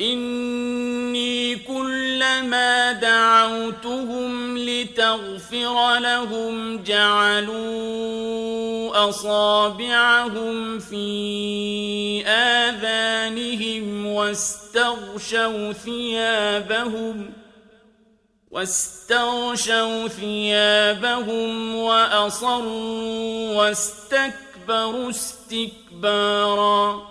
وإني كلما دعوتهم لتغفر لهم جعلوا أصابعهم في آذانهم واستغشوا ثيابهم واستغشوا ثيابهم وأصروا واستكبروا استكبارا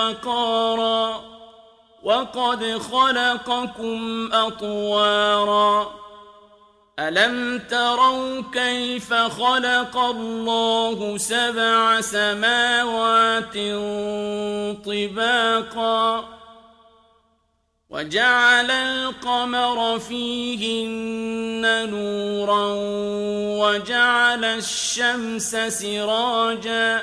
وقارا وقد خلقكم أطوارا ألم تروا كيف خلق الله سبع سماوات طباقا وجعل القمر فيهن نورا وجعل الشمس سراجا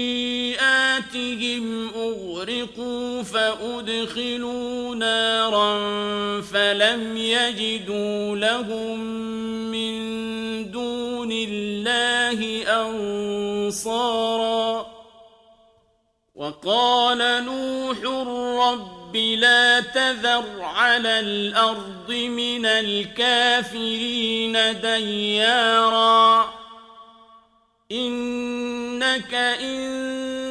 خطيئاتهم أغرقوا فأدخلوا نارا فلم يجدوا لهم الله أنصارا. وقال نوح رب لا تذر على الأرض من الكافرين ديارا. إنك إن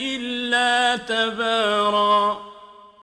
إلا تباراً